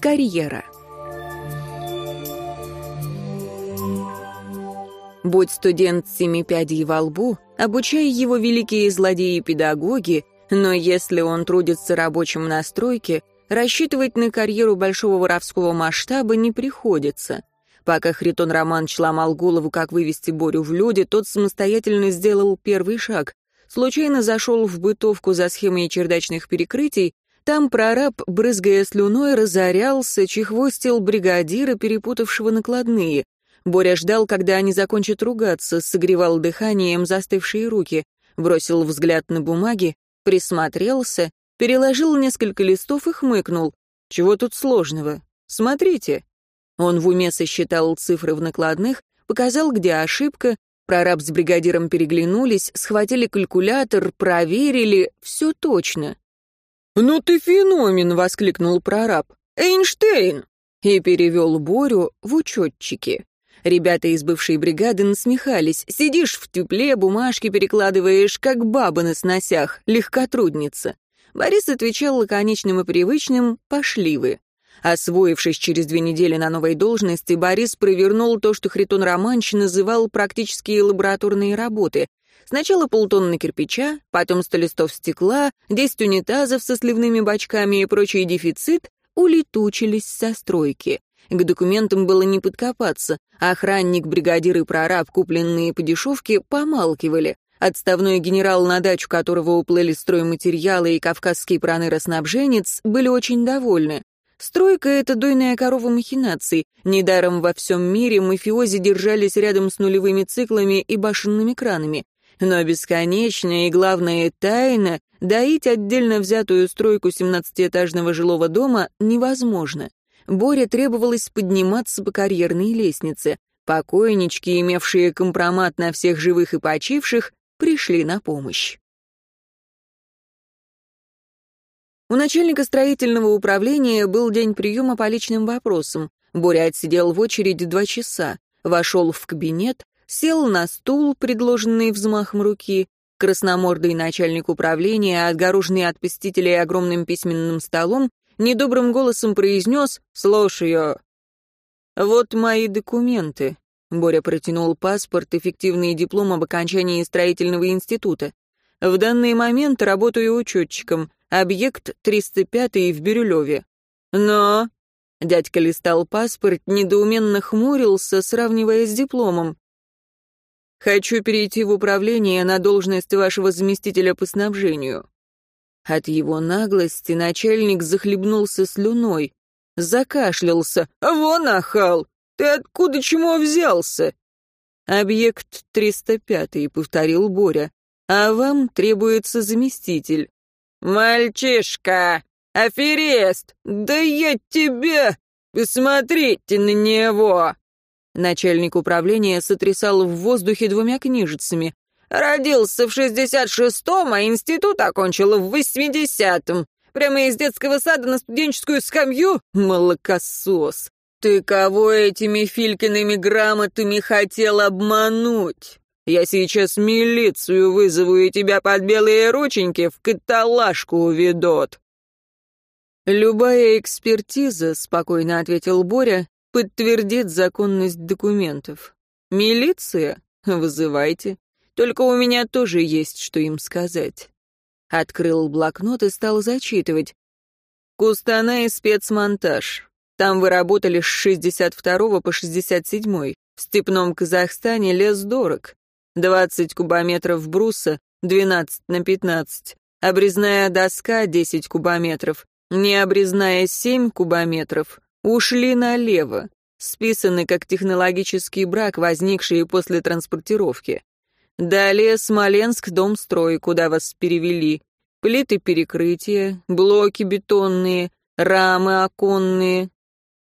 Карьера. Будь студент семи пядей во лбу, обучай его великие злодеи-педагоги, но если он трудится рабочим на стройке, рассчитывать на карьеру большого воровского масштаба не приходится. Пока Хритон Романович ломал голову, как вывести Борю в люди, тот самостоятельно сделал первый шаг. Случайно зашел в бытовку за схемой чердачных перекрытий, там прораб, брызгая слюной, разорялся, чехвостил бригадира, перепутавшего накладные. Боря ждал, когда они закончат ругаться, согревал дыханием застывшие руки, бросил взгляд на бумаги, присмотрелся, переложил несколько листов и хмыкнул. «Чего тут сложного? Смотрите». Он в уме сосчитал цифры в накладных, показал, где ошибка, прораб с бригадиром переглянулись, схватили калькулятор, проверили, все точно. «Ну ты феномен!» — воскликнул прораб. «Эйнштейн!» И перевел Борю в учетчики. Ребята из бывшей бригады насмехались. «Сидишь в тепле, бумажки перекладываешь, как баба на сносях, легкотрудница». Борис отвечал лаконичным и привычным «пошли вы». Освоившись через две недели на новой должности, Борис провернул то, что Хритон Романч называл практические лабораторные работы. Сначала полтонны кирпича, потом сто листов стекла, десять унитазов со сливными бачками и прочий дефицит улетучились со стройки. К документам было не подкопаться. Охранник, бригадир и прораб, купленные по дешевке, помалкивали. Отставной генерал, на дачу которого уплыли стройматериалы и кавказский проныроснабженец, были очень довольны. Стройка — это дойная корова махинаций. Недаром во всем мире мафиози держались рядом с нулевыми циклами и башенными кранами. Но бесконечная и, главное, тайна — доить отдельно взятую стройку 17-этажного жилого дома невозможно. Боре требовалось подниматься по карьерной лестнице. Покойнички, имевшие компромат на всех живых и почивших, пришли на помощь. У начальника строительного управления был день приема по личным вопросам. Боря отсидел в очереди два часа, вошел в кабинет, сел на стул, предложенный взмахом руки. Красномордый начальник управления, отгороженный от посетителей огромным письменным столом, недобрым голосом произнес «Слушаю». «Вот мои документы». Боря протянул паспорт, эффективный диплом об окончании строительного института. «В данный момент работаю учетчиком. Объект 305 в Бирюлеве. Но... Дядька листал паспорт, недоуменно хмурился, сравнивая с дипломом. «Хочу перейти в управление на должность вашего заместителя по снабжению». От его наглости начальник захлебнулся слюной, закашлялся. «Вон, ахал! Ты откуда чему взялся?» «Объект 305», — повторил Боря. «А вам требуется заместитель». «Мальчишка! Аферист! Да я тебя! Посмотрите на него!» Начальник управления сотрясал в воздухе двумя книжицами. «Родился в шестьдесят шестом, а институт окончил в восьмидесятом. Прямо из детского сада на студенческую скамью? Молокосос! Ты кого этими Филькиными грамотами хотел обмануть?» Я сейчас милицию вызову, и тебя под белые рученьки в каталажку уведут». «Любая экспертиза», — спокойно ответил Боря, — «подтвердит законность документов. Милиция? Вызывайте. Только у меня тоже есть, что им сказать». Открыл блокнот и стал зачитывать. «Кустана и спецмонтаж. Там вы работали с 62 по 67 В степном Казахстане лес дорог. 20 кубометров бруса, 12 на 15. Обрезная доска, 10 кубометров. Необрезная, 7 кубометров. Ушли налево. Списаны как технологический брак, возникший после транспортировки. Далее Смоленск, дом строй, куда вас перевели. Плиты перекрытия, блоки бетонные, рамы оконные.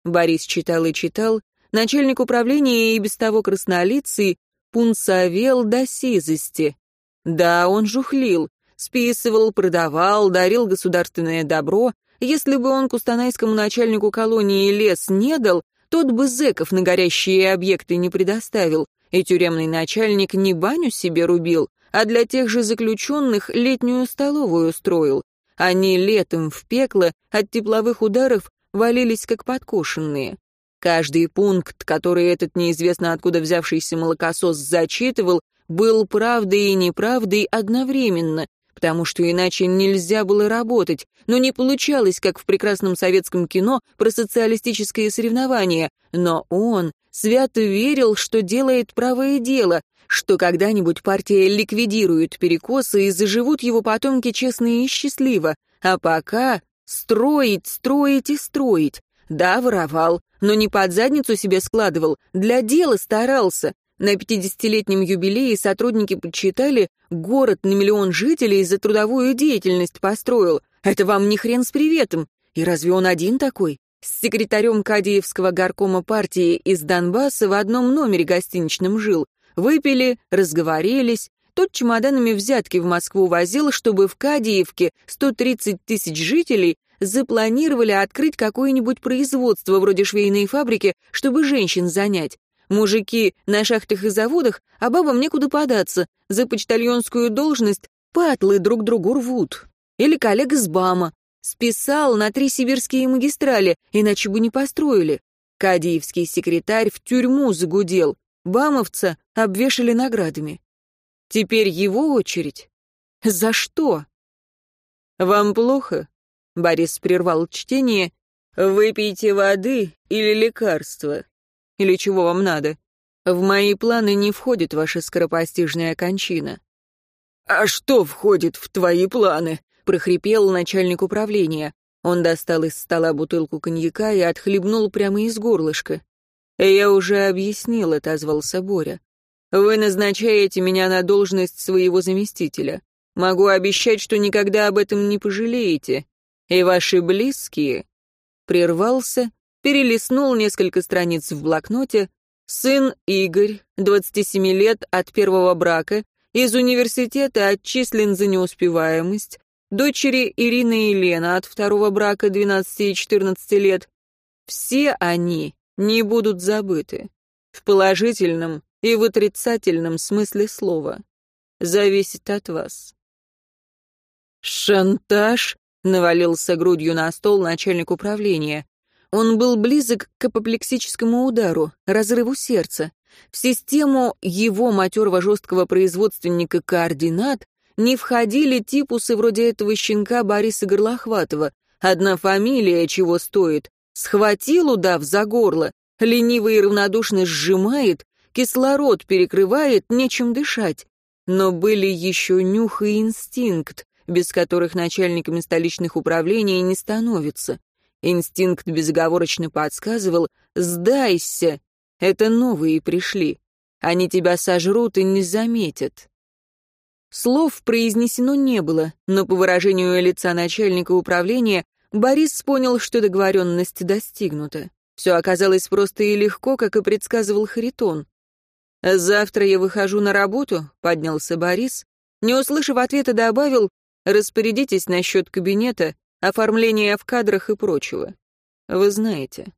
Борис читал и читал. Начальник управления и без того краснолицый пунцовел до сизости. Да, он жухлил, списывал, продавал, дарил государственное добро. Если бы он кустанайскому начальнику колонии лес не дал, тот бы зэков на горящие объекты не предоставил, и тюремный начальник не баню себе рубил, а для тех же заключенных летнюю столовую строил. Они летом в пекло от тепловых ударов валились как подкошенные. Каждый пункт, который этот неизвестно откуда взявшийся молокосос зачитывал, был правдой и неправдой одновременно, потому что иначе нельзя было работать, но не получалось, как в прекрасном советском кино про социалистическое соревнование, но он свято верил, что делает правое дело, что когда-нибудь партия ликвидирует перекосы и заживут его потомки честно и счастливо, а пока строить, строить и строить. Да, воровал, но не под задницу себе складывал, для дела старался, на 50-летнем юбилее сотрудники подсчитали, город на миллион жителей за трудовую деятельность построил. Это вам не хрен с приветом. И разве он один такой? С секретарем Кадиевского горкома партии из Донбасса в одном номере гостиничном жил. Выпили, разговорились. Тот чемоданами взятки в Москву возил, чтобы в Кадиевке 130 тысяч жителей запланировали открыть какое-нибудь производство вроде швейной фабрики, чтобы женщин занять. Мужики на шахтах и заводах, а бабам некуда податься. За почтальонскую должность патлы друг другу рвут. Или коллега с БАМа. Списал на три сибирские магистрали, иначе бы не построили. Кадиевский секретарь в тюрьму загудел. Бамовца обвешали наградами. Теперь его очередь. За что? «Вам плохо?» — Борис прервал чтение. «Выпейте воды или лекарства. Или чего вам надо? В мои планы не входит ваша скоропостижная кончина». «А что входит в твои планы?» — прохрипел начальник управления. Он достал из стола бутылку коньяка и отхлебнул прямо из горлышка. «Я уже объяснил», — отозвался Боря. «Вы назначаете меня на должность своего заместителя. Могу обещать, что никогда об этом не пожалеете. И ваши близкие...» Прервался перелистнул несколько страниц в блокноте. Сын Игорь, 27 лет от первого брака, из университета отчислен за неуспеваемость. Дочери Ирина и Лена от второго брака 12 и 14 лет. Все они не будут забыты. В положительном и в отрицательном смысле слова. Зависит от вас. «Шантаж?» — навалился грудью на стол начальник управления. Он был близок к апоплексическому удару, разрыву сердца. В систему его матерого жесткого производственника координат не входили типусы вроде этого щенка Бориса Горлохватова. Одна фамилия чего стоит. Схватил удав за горло, лениво и равнодушно сжимает, кислород перекрывает, нечем дышать. Но были еще нюх и инстинкт, без которых начальниками столичных управлений не становится. Инстинкт безоговорочно подсказывал «Сдайся! Это новые пришли. Они тебя сожрут и не заметят». Слов произнесено не было, но по выражению лица начальника управления Борис понял, что договоренность достигнута. Все оказалось просто и легко, как и предсказывал Харитон. «Завтра я выхожу на работу», — поднялся Борис. Не услышав ответа, добавил, «Распорядитесь насчет кабинета, оформления в кадрах и прочего. Вы знаете.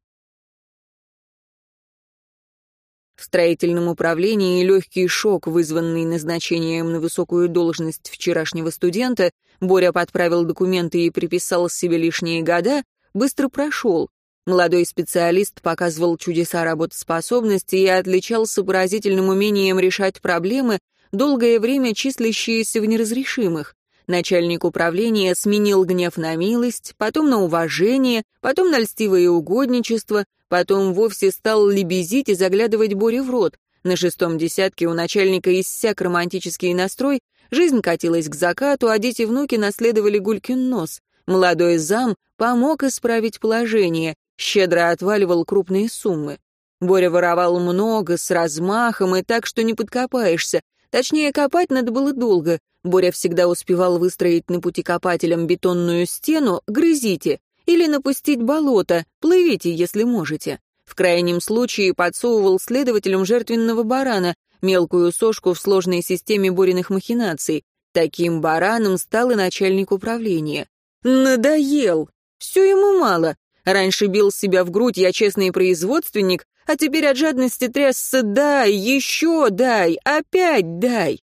В строительном управлении легкий шок, вызванный назначением на высокую должность вчерашнего студента, Боря подправил документы и приписал себе лишние года, быстро прошел. Молодой специалист показывал чудеса работоспособности и отличался поразительным умением решать проблемы, долгое время числящиеся в неразрешимых. Начальник управления сменил гнев на милость, потом на уважение, потом на льстивое угодничество, потом вовсе стал лебезить и заглядывать Боре в рот. На шестом десятке у начальника иссяк романтический настрой, жизнь катилась к закату, а дети-внуки наследовали Гулькин нос. Молодой зам помог исправить положение, щедро отваливал крупные суммы. Боря воровал много, с размахом и так, что не подкопаешься. Точнее, копать надо было долго. Боря всегда успевал выстроить на пути копателям бетонную стену «грызите» или напустить болото «плывите, если можете». В крайнем случае подсовывал следователям жертвенного барана, мелкую сошку в сложной системе Бориных махинаций. Таким бараном стал и начальник управления. Надоел! Все ему мало. Раньше бил себя в грудь, я честный производственник, а теперь от жадности трясся «дай, еще дай, опять дай».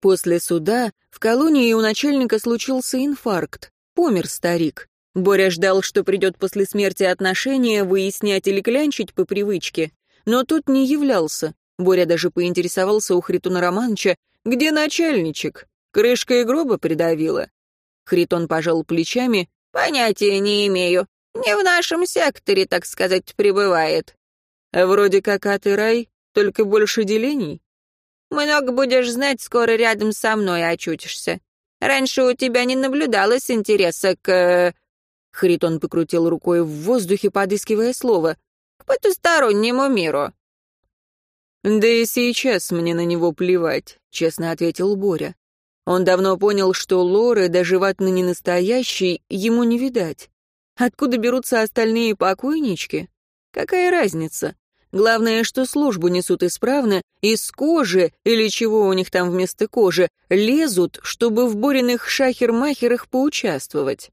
После суда в колонии у начальника случился инфаркт. Помер старик. Боря ждал, что придет после смерти отношения выяснять или клянчить по привычке, но тут не являлся. Боря даже поинтересовался у Хритуна Романовича, где начальничек? Крышкой гроба придавила. Хритон пожал плечами. «Понятия не имею. Не в нашем секторе, так сказать, пребывает». «Вроде как ад и рай, только больше делений?» «Много будешь знать, скоро рядом со мной очутишься. Раньше у тебя не наблюдалось интереса к...» Хритон покрутил рукой в воздухе, подыскивая слово. «К потустороннему миру». «Да и сейчас мне на него плевать», — честно ответил Боря. Он давно понял, что Лоры, даже ватно не настоящий, ему не видать. Откуда берутся остальные покойнички? Какая разница? Главное, что службу несут исправно, из кожи, или чего у них там вместо кожи, лезут, чтобы в Бориных шахер-махерах поучаствовать.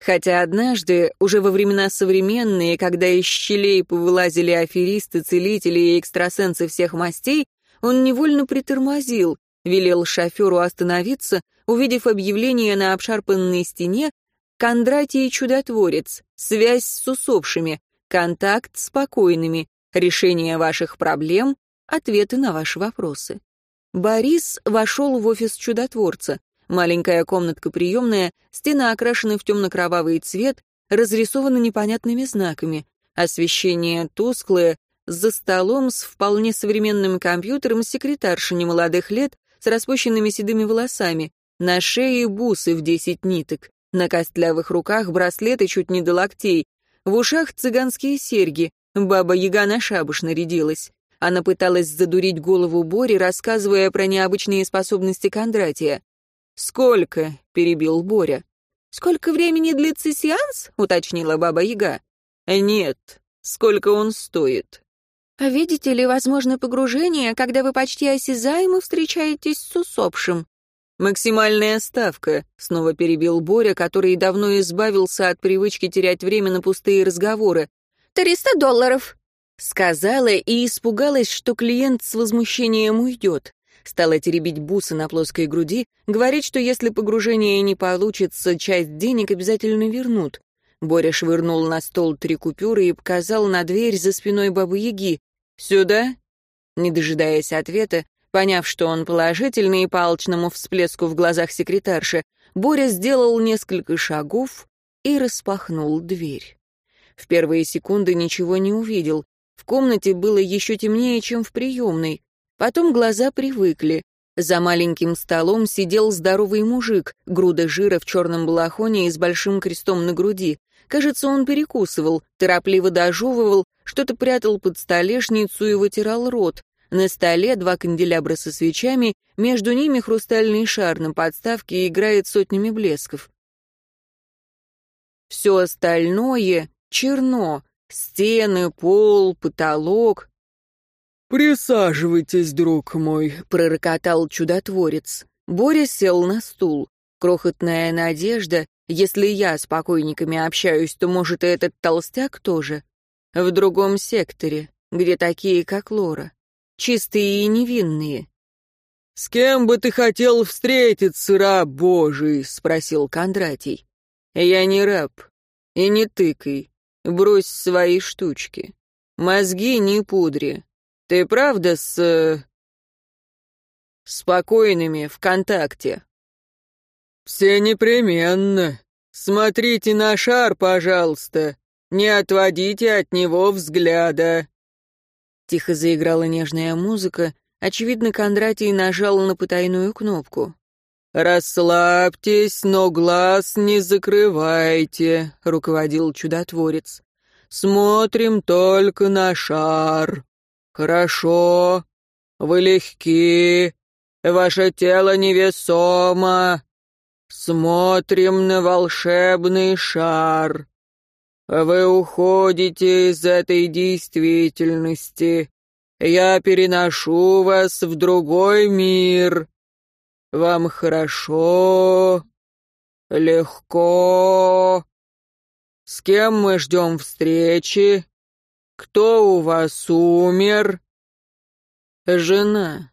Хотя однажды, уже во времена современные, когда из щелей повылазили аферисты, целители и экстрасенсы всех мастей, он невольно притормозил, велел шоферу остановиться, увидев объявление на обшарпанной стене «Кондратий чудотворец», «Связь с усопшими», «Контакт с покойными», «Решение ваших проблем», «Ответы на ваши вопросы». Борис вошел в офис чудотворца. Маленькая комнатка-приемная, стена окрашена в темно-кровавый цвет, разрисована непонятными знаками. Освещение тусклое, за столом с вполне современным компьютером секретарша немолодых лет с распущенными седыми волосами, на шее бусы в десять ниток, на костлявых руках браслеты чуть не до локтей, в ушах цыганские серьги, баба-яга на шабуш нарядилась. Она пыталась задурить голову Бори, рассказывая про необычные способности Кондратия. «Сколько?» — перебил Боря. «Сколько времени длится сеанс?» — уточнила Баба-Яга. «Нет. Сколько он стоит?» «А видите ли, возможно погружение, когда вы почти осязаемо встречаетесь с усопшим?» «Максимальная ставка», — снова перебил Боря, который давно избавился от привычки терять время на пустые разговоры. «Триста долларов», — сказала и испугалась, что клиент с возмущением уйдет стала теребить бусы на плоской груди, говорит, что если погружение не получится, часть денег обязательно вернут. Боря швырнул на стол три купюры и показал на дверь за спиной бабы-яги. «Сюда?» Не дожидаясь ответа, поняв, что он положительный и по алчному всплеску в глазах секретарши, Боря сделал несколько шагов и распахнул дверь. В первые секунды ничего не увидел. В комнате было еще темнее, чем в приемной. Потом глаза привыкли. За маленьким столом сидел здоровый мужик, груда жира в черном балахоне и с большим крестом на груди. Кажется, он перекусывал, торопливо дожевывал, что-то прятал под столешницу и вытирал рот. На столе два канделябра со свечами, между ними хрустальный шар на подставке играет сотнями блесков. Все остальное черно. Стены, пол, потолок, «Присаживайтесь, друг мой», — пророкотал чудотворец. Боря сел на стул. Крохотная надежда, если я с покойниками общаюсь, то, может, и этот толстяк тоже. В другом секторе, где такие, как Лора. Чистые и невинные. «С кем бы ты хотел встретиться, раб Божий?» — спросил Кондратий. «Я не раб. И не тыкай. Брось свои штучки. Мозги не пудри. Ты правда с... спокойными в контакте? Все непременно. Смотрите на шар, пожалуйста. Не отводите от него взгляда. Тихо заиграла нежная музыка. Очевидно, Кондратий нажал на потайную кнопку. «Расслабьтесь, но глаз не закрывайте», — руководил чудотворец. «Смотрим только на шар». «Хорошо. Вы легки. Ваше тело невесомо. Смотрим на волшебный шар. Вы уходите из этой действительности. Я переношу вас в другой мир. Вам хорошо, легко. С кем мы ждем встречи? «Кто у вас умер?» «Жена.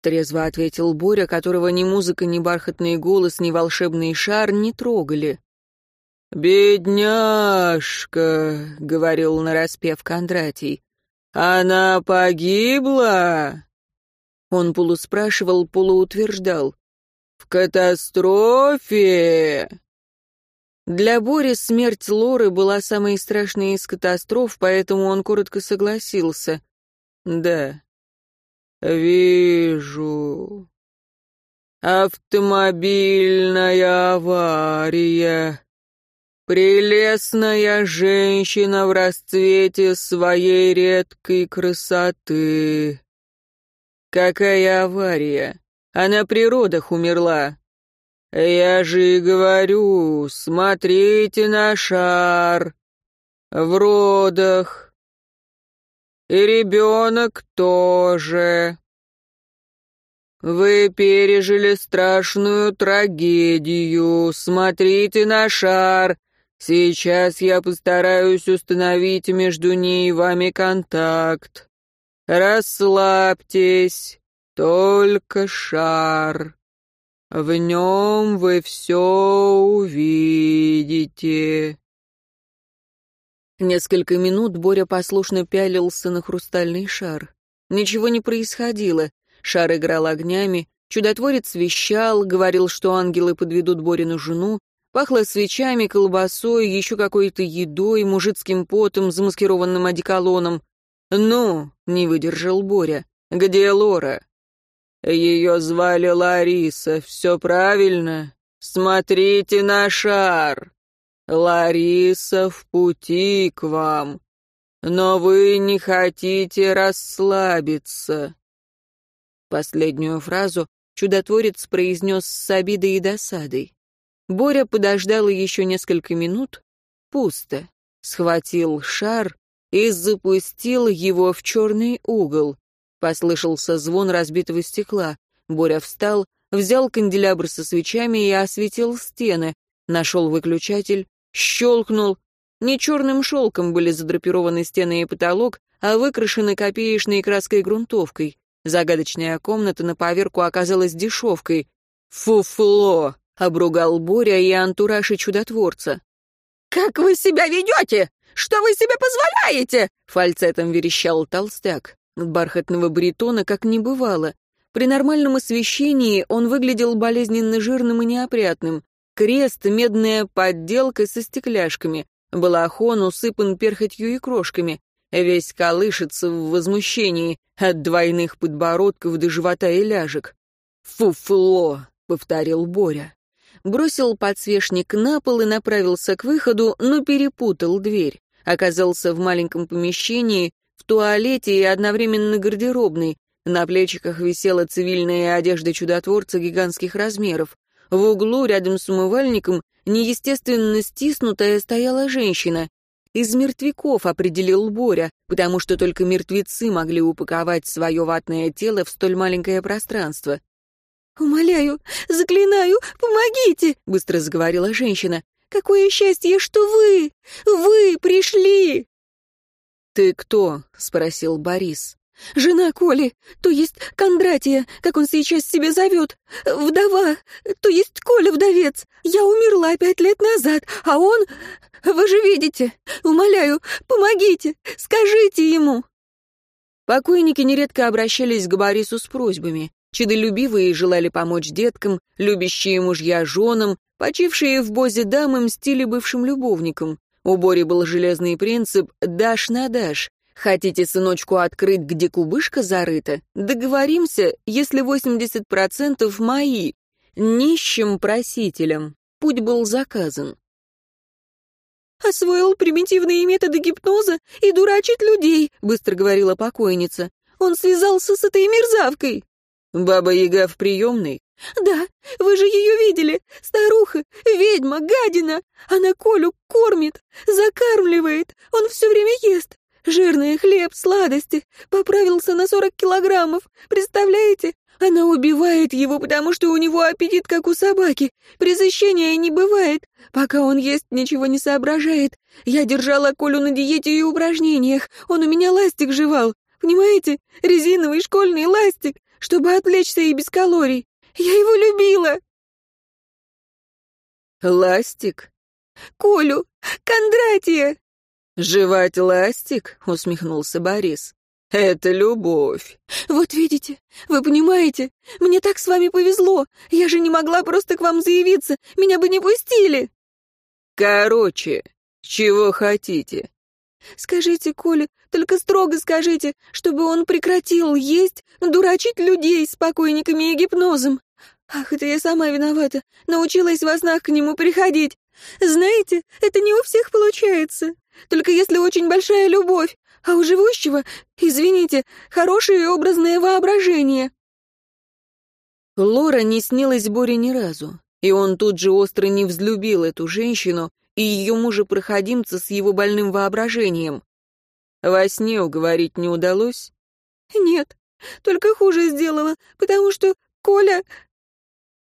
трезво ответил Боря, которого ни музыка, ни бархатный голос, ни волшебный шар не трогали. «Бедняжка», — говорил нараспев Кондратий, — «она погибла?» Он полуспрашивал, полуутверждал. «В катастрофе!» Для Бори смерть Лоры была самой страшной из катастроф, поэтому он коротко согласился. «Да, вижу. Автомобильная авария. Прелестная женщина в расцвете своей редкой красоты. Какая авария? Она при родах умерла. Я же и говорю, смотрите на шар. В родах. И ребенок тоже. Вы пережили страшную трагедию. Смотрите на шар. Сейчас я постараюсь установить между ней и вами контакт. Расслабьтесь, только шар. В нем вы все увидите. Несколько минут Боря послушно пялился на хрустальный шар. Ничего не происходило. Шар играл огнями, чудотворец вещал, говорил, что ангелы подведут Борину жену, Пахло свечами, колбасой, еще какой-то едой, мужицким потом, замаскированным одеколоном. «Ну», — не выдержал Боря, — «где Лора?» «Ее звали Лариса, все правильно? Смотрите на шар! Лариса в пути к вам, но вы не хотите расслабиться». Последнюю фразу чудотворец произнес с обидой и досадой. Боря подождал еще несколько минут. Пусто. Схватил шар и запустил его в черный угол. Послышался звон разбитого стекла. Боря встал, взял канделябр со свечами и осветил стены. Нашел выключатель, щелкнул. Не черным шелком были задрапированы стены и потолок, а выкрашены копеечной краской грунтовкой. Загадочная комната на поверку оказалась дешевкой. Фуфло! — обругал Боря и антураж и чудотворца. «Как вы себя ведете? Что вы себе позволяете?» — фальцетом верещал толстяк. Бархатного бритона как не бывало. При нормальном освещении он выглядел болезненно жирным и неопрятным. Крест — медная подделка со стекляшками. Балахон усыпан перхотью и крошками. Весь колышется в возмущении от двойных подбородков до живота и ляжек. «Фуфло!» — повторил Боря бросил подсвечник на пол и направился к выходу, но перепутал дверь. Оказался в маленьком помещении, в туалете и одновременно гардеробной. На плечиках висела цивильная одежда чудотворца гигантских размеров. В углу, рядом с умывальником, неестественно стиснутая стояла женщина. Из мертвяков определил Боря, потому что только мертвецы могли упаковать свое ватное тело в столь маленькое пространство. «Умоляю, заклинаю, помогите!» — быстро заговорила женщина. «Какое счастье, что вы! Вы пришли!» «Ты кто?» — спросил Борис. «Жена Коли, то есть Кондратия, как он сейчас себя зовет. Вдова, то есть Коля-вдовец. Я умерла пять лет назад, а он... Вы же видите. Умоляю, помогите, скажите ему». Покойники нередко обращались к Борису с просьбами. Чудолюбивые желали помочь деткам, любящие мужья женам, почившие в бозе дамы мстили бывшим любовникам. У Бори был железный принцип «дашь на дашь». Хотите сыночку открыть, где кубышка зарыта? Договоримся, если 80% мои. Нищим просителям. Путь был заказан. «Освоил примитивные методы гипноза и дурачит людей», — быстро говорила покойница. «Он связался с этой мерзавкой». «Баба-яга в приемной?» «Да, вы же ее видели. Старуха, ведьма, гадина. Она Колю кормит, закармливает. Он все время ест. Жирный хлеб, сладости. Поправился на сорок килограммов. Представляете? Она убивает его, потому что у него аппетит, как у собаки. Пресыщения не бывает. Пока он ест, ничего не соображает. Я держала Колю на диете и упражнениях. Он у меня ластик жевал. Понимаете? Резиновый школьный ластик чтобы отвлечься и без калорий. Я его любила!» «Ластик?» «Колю! Кондратия!» «Жевать ластик?» — усмехнулся Борис. «Это любовь». «Вот видите, вы понимаете, мне так с вами повезло. Я же не могла просто к вам заявиться, меня бы не пустили». «Короче, чего хотите?» «Скажите, Коля, только строго скажите, чтобы он прекратил есть, дурачить людей с покойниками и гипнозом. Ах, это я сама виновата, научилась во снах к нему приходить. Знаете, это не у всех получается. Только если очень большая любовь, а у живущего, извините, хорошее и образное воображение». Лора не снилась Боре ни разу, и он тут же остро не взлюбил эту женщину и ее мужа-проходимца с его больным воображением. Во сне уговорить не удалось? Нет, только хуже сделала, потому что Коля...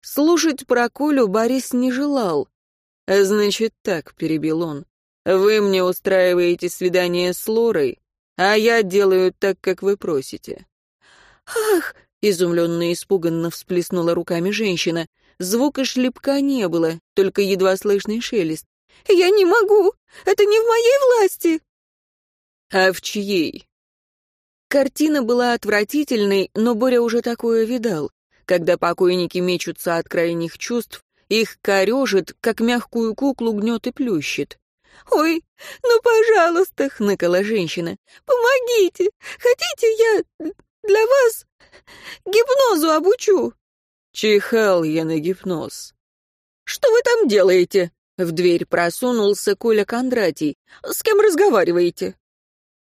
Слушать про Колю Борис не желал. «Значит так», — перебил он, — «вы мне устраиваете свидание с Лорой, а я делаю так, как вы просите». «Ах!» — изумленно и испуганно всплеснула руками женщина. Звука шлепка не было, только едва слышный шелест. «Я не могу! Это не в моей власти!» «А в чьей?» Картина была отвратительной, но Боря уже такое видал. Когда покойники мечутся от крайних чувств, их корежит, как мягкую куклу гнет и плющит. «Ой, ну, пожалуйста!» — хныкала женщина. «Помогите! Хотите, я для вас гипнозу обучу?» Чихал я на гипноз. «Что вы там делаете?» В дверь просунулся Коля Кондратий. «С кем разговариваете?»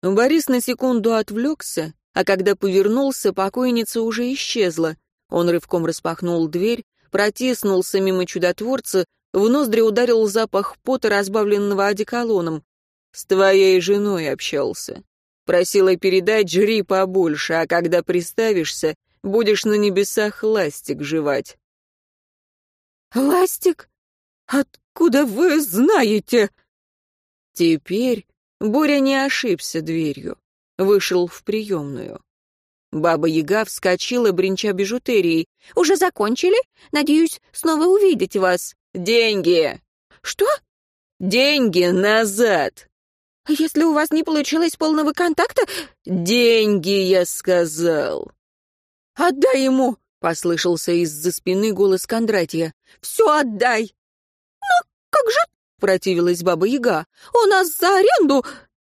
Борис на секунду отвлекся, а когда повернулся, покойница уже исчезла. Он рывком распахнул дверь, протиснулся мимо чудотворца, в ноздри ударил запах пота, разбавленного одеколоном. «С твоей женой общался. Просила передать, жри побольше, а когда приставишься, будешь на небесах ластик жевать». «Ластик? Откуда вы знаете?» Теперь Боря не ошибся дверью. Вышел в приемную. Баба-яга вскочила, бренча бижутерией. «Уже закончили? Надеюсь, снова увидеть вас». «Деньги!» «Что?» «Деньги назад!» «Если у вас не получилось полного контакта...» «Деньги, я сказал!» «Отдай ему!» — послышался из-за спины голос Кондратья. «Все отдай!» «Но как же...» — противилась Баба-Яга. «У нас за аренду...»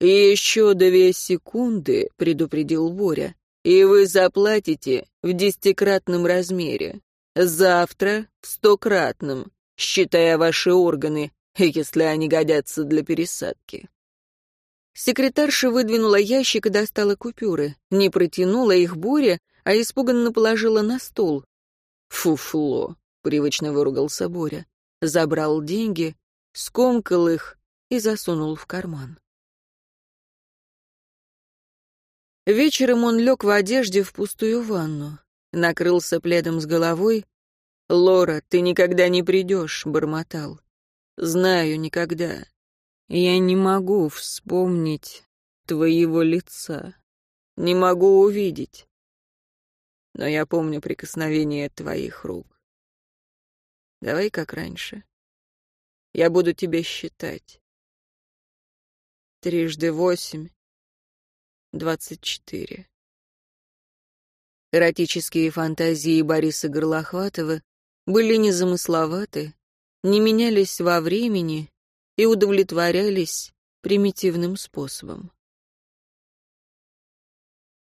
«Еще две секунды», — предупредил Боря и вы заплатите в десятикратном размере. Завтра в стократном, считая ваши органы, если они годятся для пересадки. Секретарша выдвинула ящик и достала купюры. Не протянула их Боря, а испуганно положила на стол. «Фуфло», — привычно выругался Боря. Забрал деньги, скомкал их и засунул в карман. Вечером он лег в одежде в пустую ванну, накрылся пледом с головой. «Лора, ты никогда не придешь», — бормотал. «Знаю, никогда. Я не могу вспомнить твоего лица. Не могу увидеть. Но я помню прикосновение твоих рук. Давай как раньше. Я буду тебя считать. Трижды восемь, 24. Эротические фантазии Бориса Горлохватова были незамысловаты, не менялись во времени и удовлетворялись примитивным способом.